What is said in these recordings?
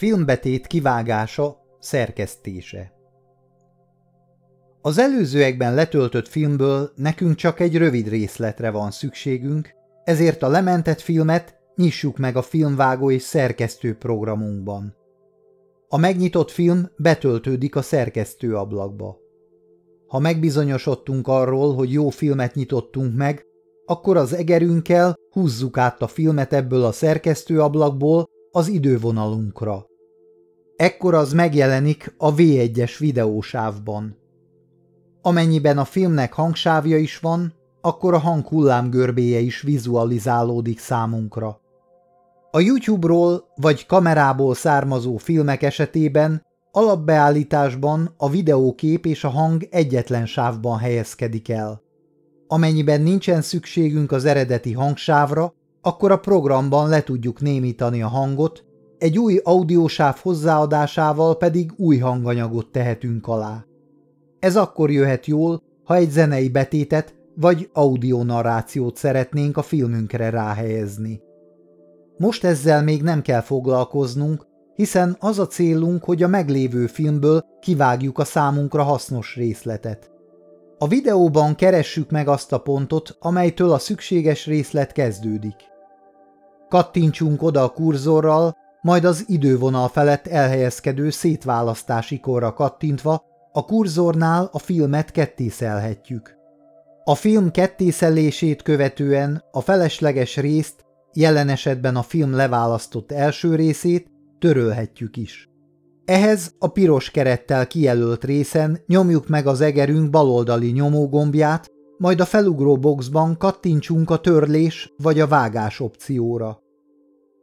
Filmbetét kivágása, szerkesztése Az előzőekben letöltött filmből nekünk csak egy rövid részletre van szükségünk, ezért a lementett filmet nyissuk meg a filmvágó és szerkesztő programunkban. A megnyitott film betöltődik a szerkesztő ablakba. Ha megbizonyosodtunk arról, hogy jó filmet nyitottunk meg, akkor az egerünkkel húzzuk át a filmet ebből a szerkesztő ablakból az idővonalunkra. Ekkor az megjelenik a V1-es videósávban. Amennyiben a filmnek hangsávja is van, akkor a hang hullámgörbéje is vizualizálódik számunkra. A YouTube-ról vagy kamerából származó filmek esetében alapbeállításban a videókép és a hang egyetlen sávban helyezkedik el. Amennyiben nincsen szükségünk az eredeti hangsávra, akkor a programban le tudjuk némítani a hangot, egy új audiósáv hozzáadásával pedig új hanganyagot tehetünk alá. Ez akkor jöhet jól, ha egy zenei betétet vagy audionarrációt szeretnénk a filmünkre ráhelyezni. Most ezzel még nem kell foglalkoznunk, hiszen az a célunk, hogy a meglévő filmből kivágjuk a számunkra hasznos részletet. A videóban keressük meg azt a pontot, amelytől a szükséges részlet kezdődik. Kattintsunk oda a kurzorral, majd az idővonal felett elhelyezkedő szétválasztási korra kattintva a kurzornál a filmet kettészelhetjük. A film kettészelését követően a felesleges részt, jelen esetben a film leválasztott első részét törölhetjük is. Ehhez a piros kerettel kijelölt részen nyomjuk meg az egerünk baloldali nyomógombját, majd a felugró boxban kattintsunk a törlés vagy a vágás opcióra.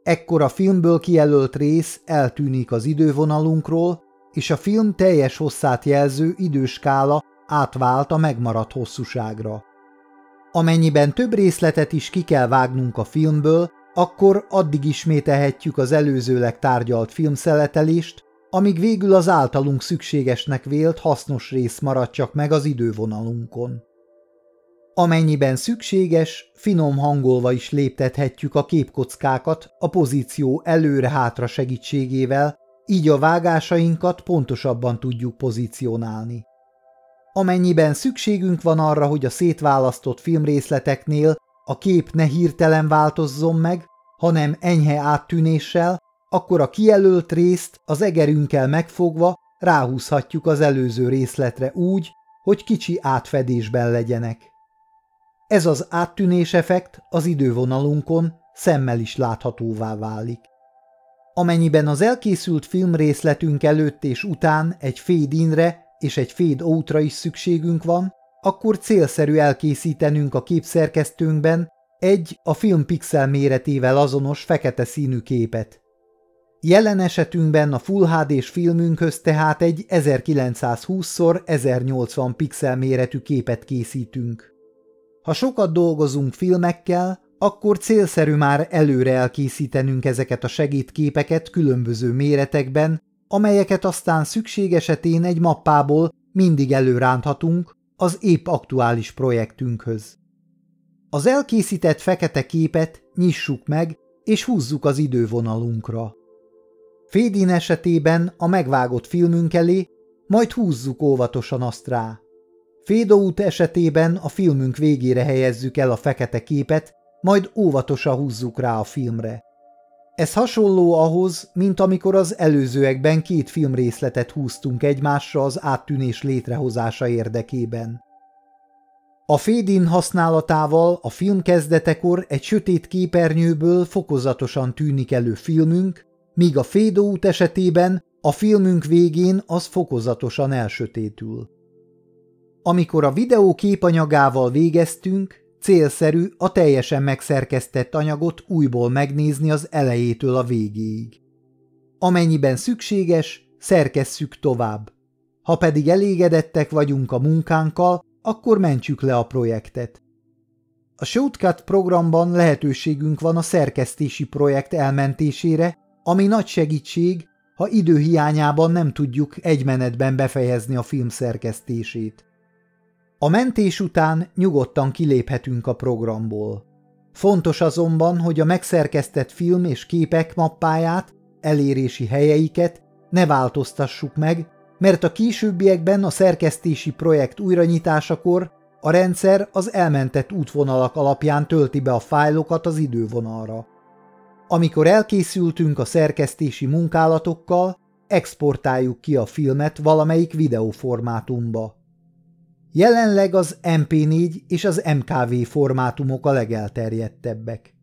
Ekkor a filmből kijelölt rész eltűnik az idővonalunkról, és a film teljes hosszát jelző időskála átvált a megmaradt hosszúságra. Amennyiben több részletet is ki kell vágnunk a filmből, akkor addig ismételhetjük az előzőleg tárgyalt filmszeletelést, amíg végül az általunk szükségesnek vélt hasznos rész marad csak meg az idővonalunkon. Amennyiben szükséges, finom hangolva is léptethetjük a képkockákat a pozíció előre-hátra segítségével, így a vágásainkat pontosabban tudjuk pozícionálni. Amennyiben szükségünk van arra, hogy a szétválasztott filmrészleteknél a kép ne hirtelen változzon meg, hanem enyhe áttűnéssel, akkor a kijelölt részt az egerünkkel megfogva ráhúzhatjuk az előző részletre úgy, hogy kicsi átfedésben legyenek. Ez az áttűnés effekt az idővonalunkon szemmel is láthatóvá válik. Amennyiben az elkészült filmrészletünk előtt és után egy fade-inre és egy fade-outra is szükségünk van, akkor célszerű elkészítenünk a képszerkesztőnkben egy a film pixel méretével azonos fekete színű képet. Jelen esetünkben a Full HD-s filmünkhöz tehát egy 1920x1080 pixel méretű képet készítünk. Ha sokat dolgozunk filmekkel, akkor célszerű már előre elkészítenünk ezeket a segítképeket különböző méretekben, amelyeket aztán szükség esetén egy mappából mindig előránthatunk az épp aktuális projektünkhöz. Az elkészített fekete képet nyissuk meg, és húzzuk az idővonalunkra. Fédin esetében a megvágott filmünk elé, majd húzzuk óvatosan azt rá. Fédout esetében a filmünk végére helyezzük el a fekete képet, majd óvatosan húzzuk rá a filmre. Ez hasonló ahhoz, mint amikor az előzőekben két filmrészletet húztunk egymásra az áttűnés létrehozása érdekében. A fédin használatával a film kezdetekor egy sötét képernyőből fokozatosan tűnik elő filmünk, míg a fédót esetében a filmünk végén az fokozatosan elsötétül. Amikor a videó képanyagával végeztünk, célszerű a teljesen megszerkesztett anyagot újból megnézni az elejétől a végéig. Amennyiben szükséges, szerkesszük tovább. Ha pedig elégedettek vagyunk a munkánkkal, akkor mentsük le a projektet. A Shortcut programban lehetőségünk van a szerkesztési projekt elmentésére, ami nagy segítség, ha időhiányában nem tudjuk egy menetben befejezni a film szerkesztését. A mentés után nyugodtan kiléphetünk a programból. Fontos azonban, hogy a megszerkesztett film és képek mappáját elérési helyeiket ne változtassuk meg, mert a későbbiekben a szerkesztési projekt újranyitásakor a rendszer az elmentett útvonalak alapján tölti be a fájlokat az idővonalra. Amikor elkészültünk a szerkesztési munkálatokkal, exportáljuk ki a filmet valamelyik videóformátumba. Jelenleg az MP4 és az MKV formátumok a legelterjedtebbek.